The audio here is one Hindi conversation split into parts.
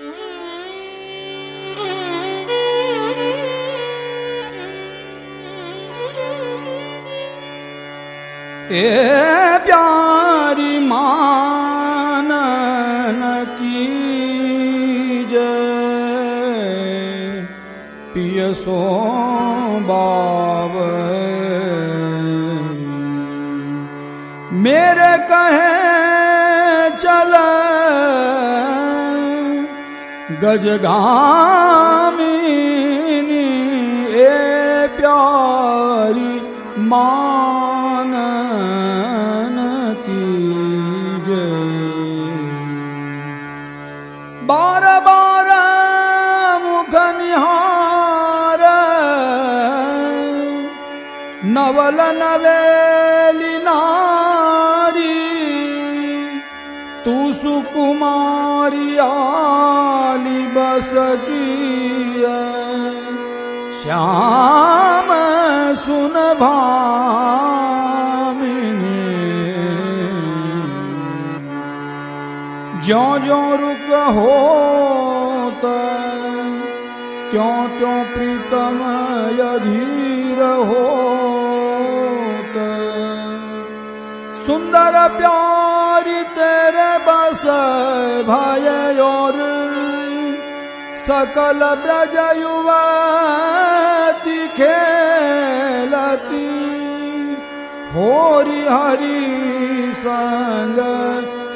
ए प्यारी मान की जय पियसो बाब मेरे कहे चल गजगामिनी ए प्यारी मानन की जय। बार बार मुख निहार नवल नवेली आली श्याम सुन भामिनी। ज्यो ज्यो रुक होत क्यों क्यों प्रीतम यधीर होत। सुंदर प्यारी तेरे बस भय और सकल ब्रज युवती खेलती। होरी हरि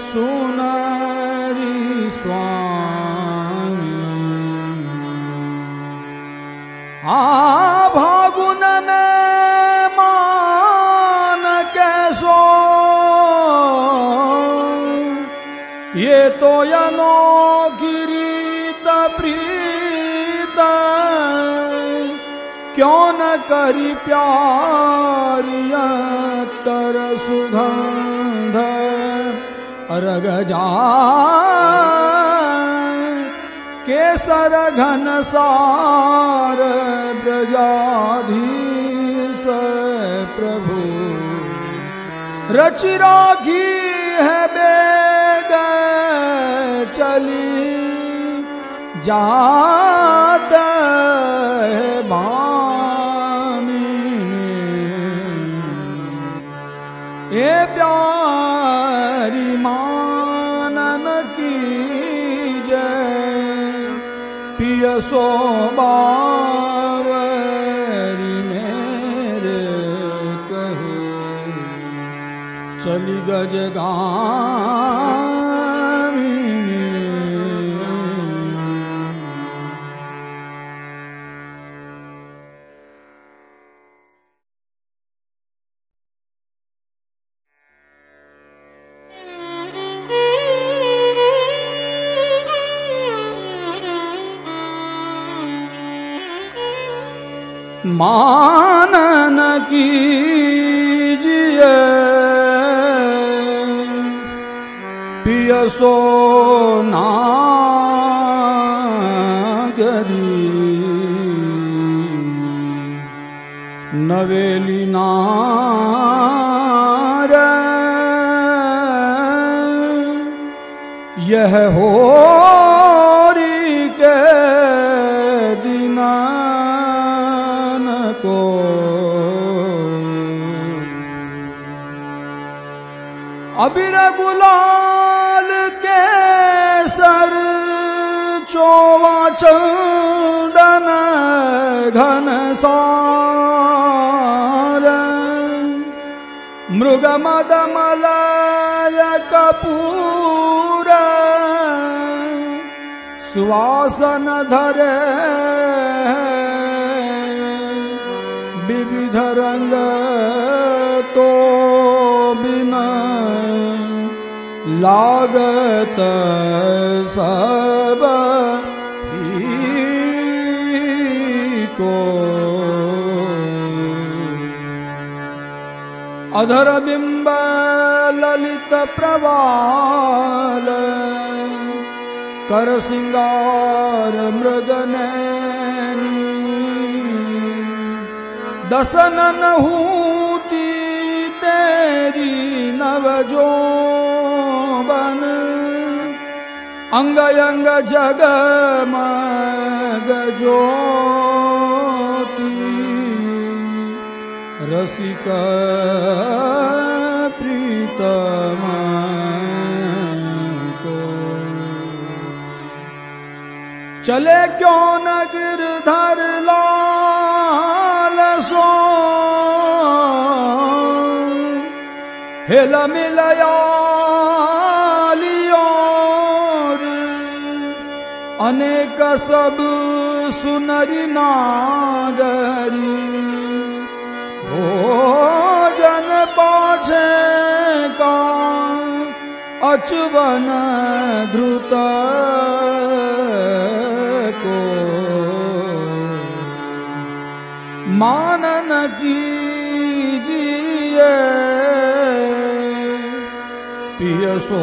सुनरी स्वामी। आ फागुन में करी तर सुगंध रग जा केसर घन सार ब्रजाधीश प्रभु। रचि राखी है बेग चली। जात पियसो बावरी मेरे कहे चली गज मानन कीजिए। पियसो नागरी नवेली नार यह हो अबिर गुलाल के सर चोवा चंदन घन सार। मृग मद मलय कपूर। सुवासन धरे। विविध रंग लागत सबको। अधर बिंब ललित प्रवाल कर सिंगार मृगनैनी दसन नहूती तेरी नव बन अंग अंग जग जोति रसिक प्रीतम चले क्यों न गिरधर लाल सो? हिल मिल अनेक सब सुनरी नागरी। भोजन पाछे का अचवन ध्रुत को। मानन कीजिए पियसो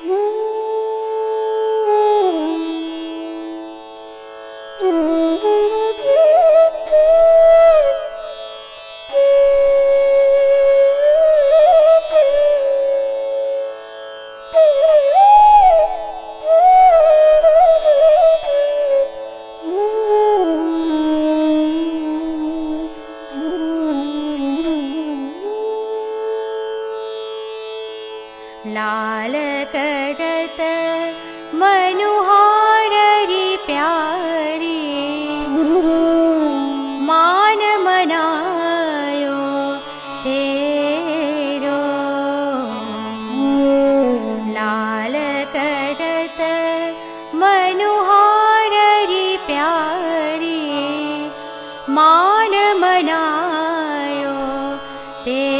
hmm. te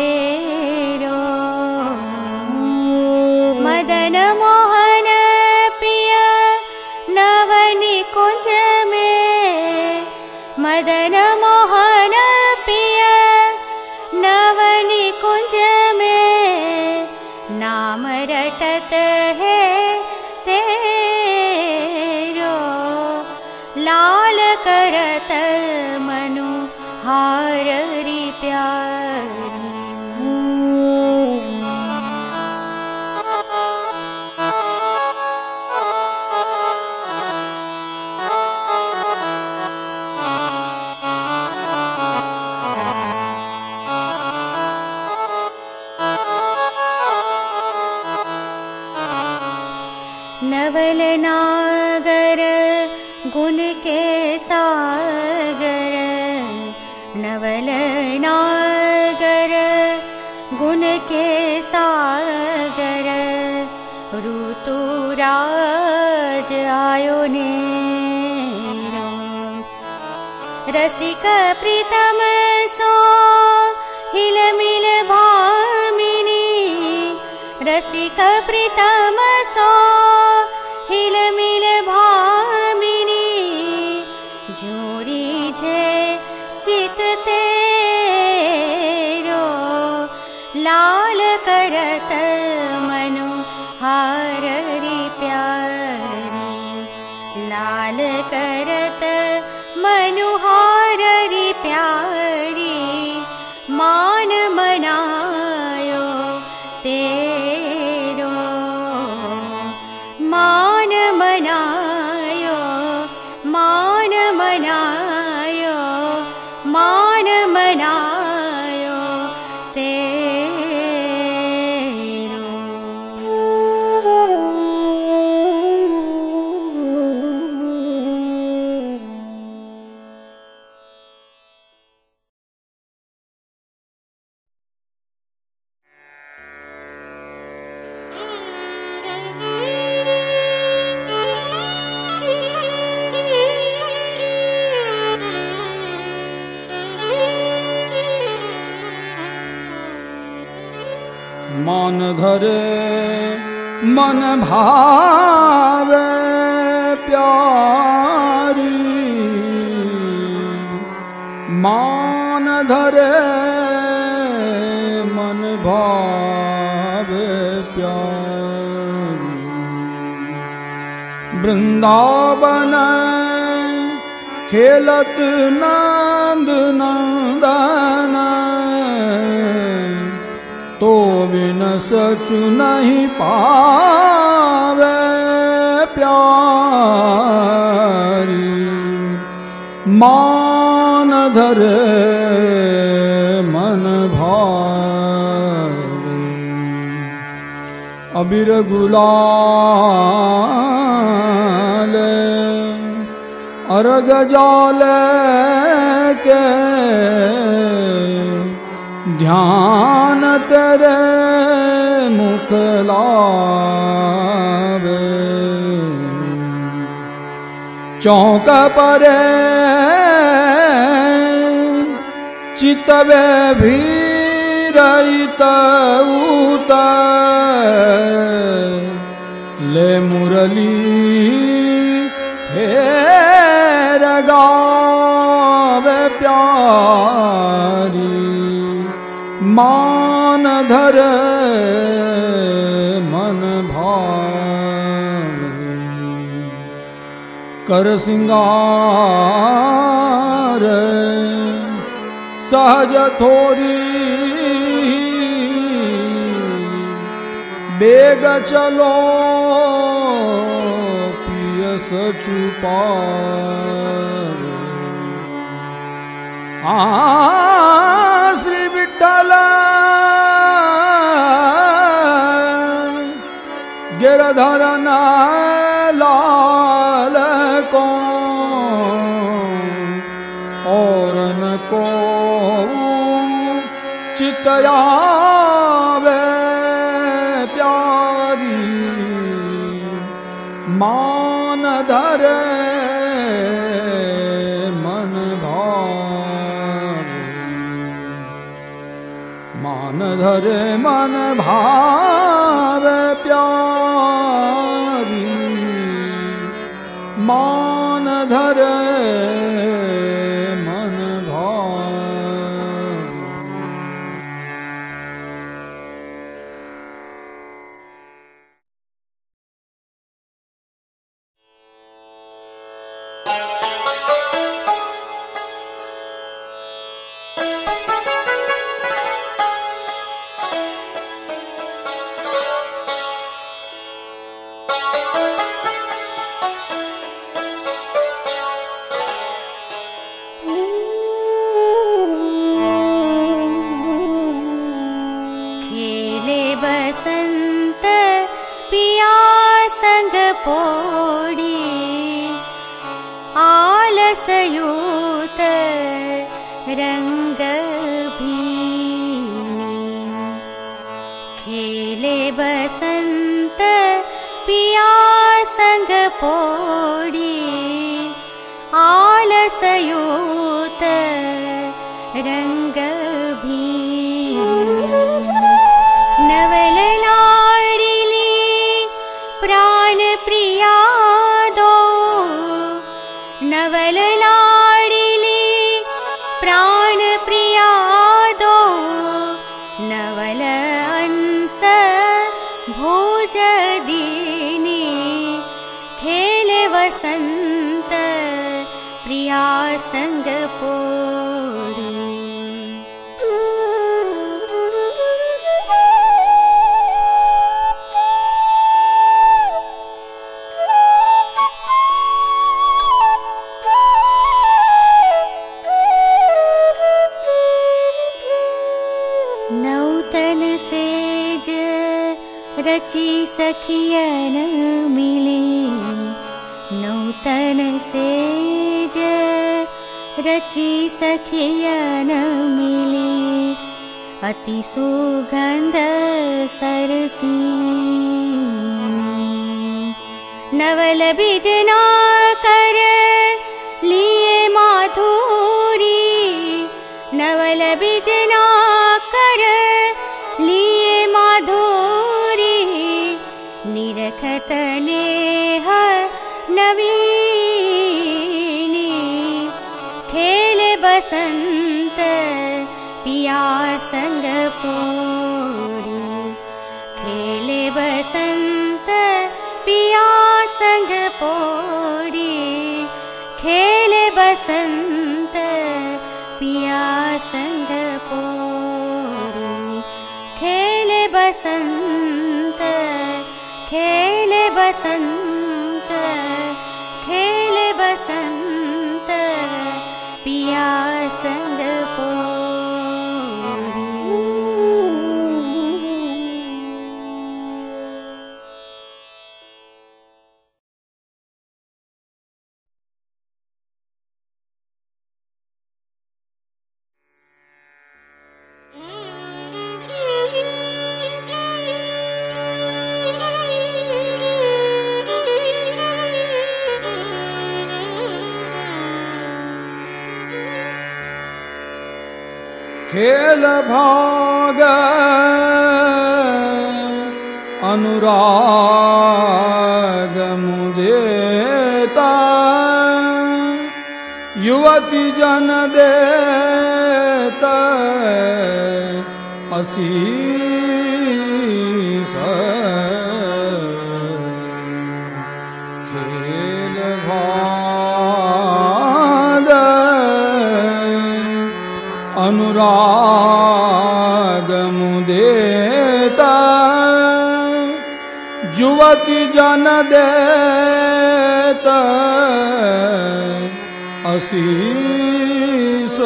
वल नागर गुण के सा गर आयोसि प्रीतमो हिल मिल भामिनी। रसिक प्रीतम मान मन भावे प्यारी। वृंदावन खेलत नंद नंदन। तो बिन सचु नहीं पावे प्यारी। मान धरे अबीर गुलाल अर्घ जाल के ध्यान तेरे मुख लावे। चौक परे चितवे भी रहित ले मुरली फेर गावे प्यारी मान धर मन भावे। कर सिंगार सहज थोरी बेग चलो पियस आ श्री विठ्ठल। गिरधर लाल को और को चितयावे मान धर मन भाव वसंत प्रिया संग पोड़ी नौतन सेज रची सखियन मिली अति सुगंध सरसी नवल बिजना कर लिए माधुरी नवल बिजना कर बसंत पिया संग पोरी। बसंत पिया पोरी। खेले बसंत पिया संग पोरी। खेले बसंत खेले बसंत खेल भाग अनुराग मुदेता। युवती जन देता असीस अनुराग मुदेता। युवती जन देता। असीस।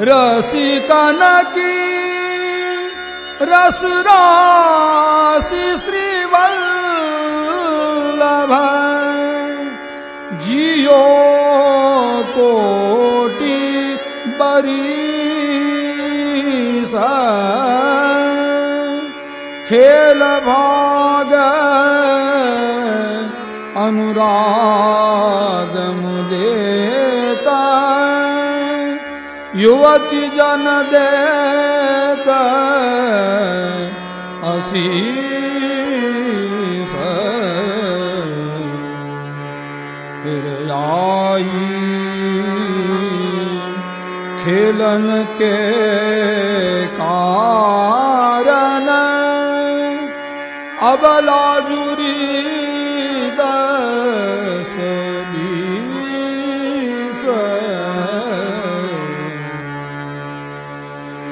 रसिकन की रस राशि श्रीवल्लभ। जियो कोटि बरीस खेल भाग अनुराग मुदेता युवती जन देता असीस फिर आई खेलन के कारण अब लाजुरी दस बीस।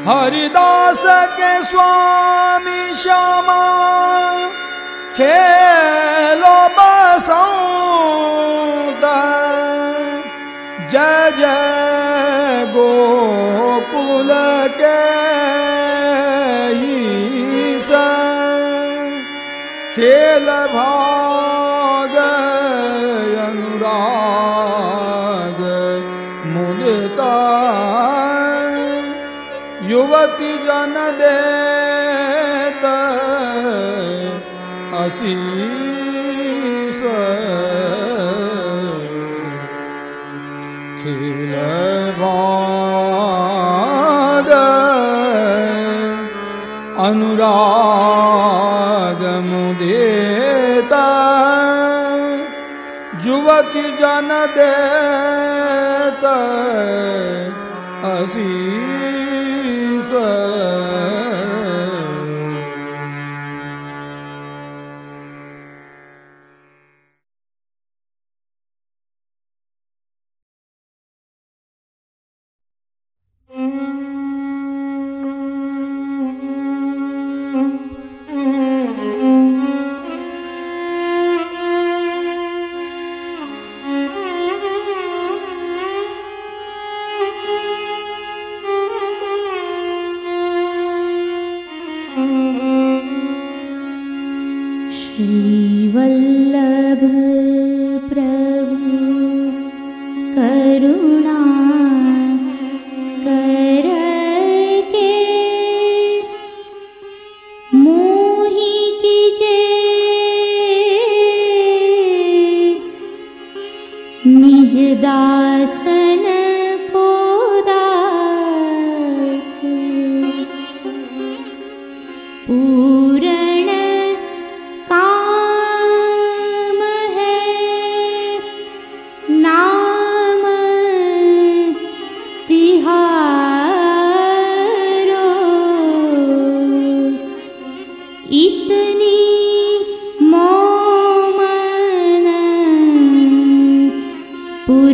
हरिदास के स्वामी श्यामा युवती जन देत असीस खेल भाग अनुराग मुदेता युवती जन देत असीस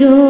गुरु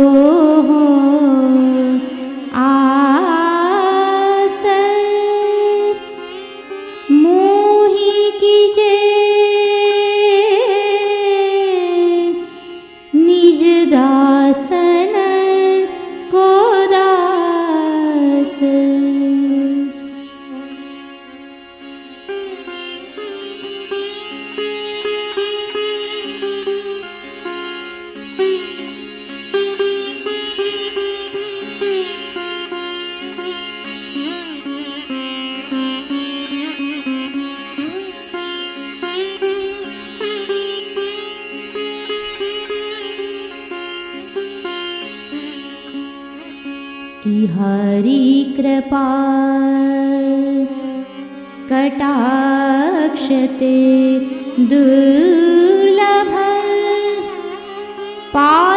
कटाक्षते दुर्लभ पा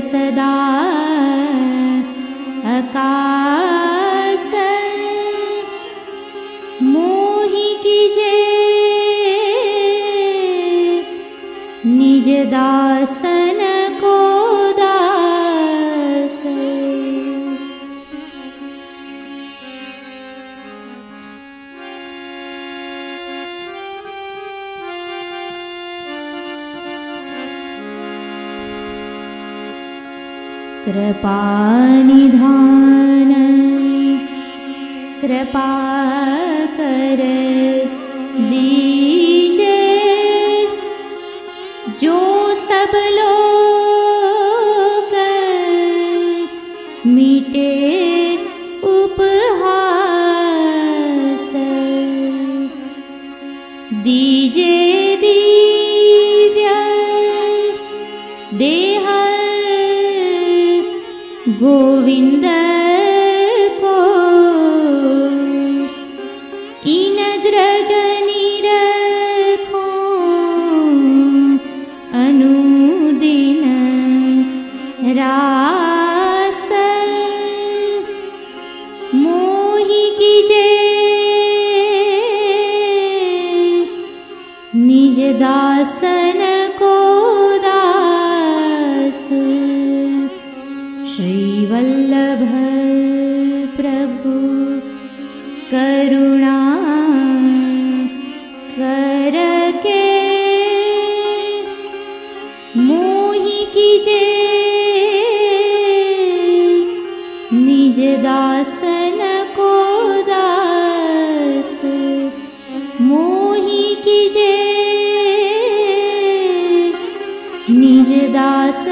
सदा दीजे दिव्य देह गोविन्द निजदासन को दास मोहिजे निज निजदास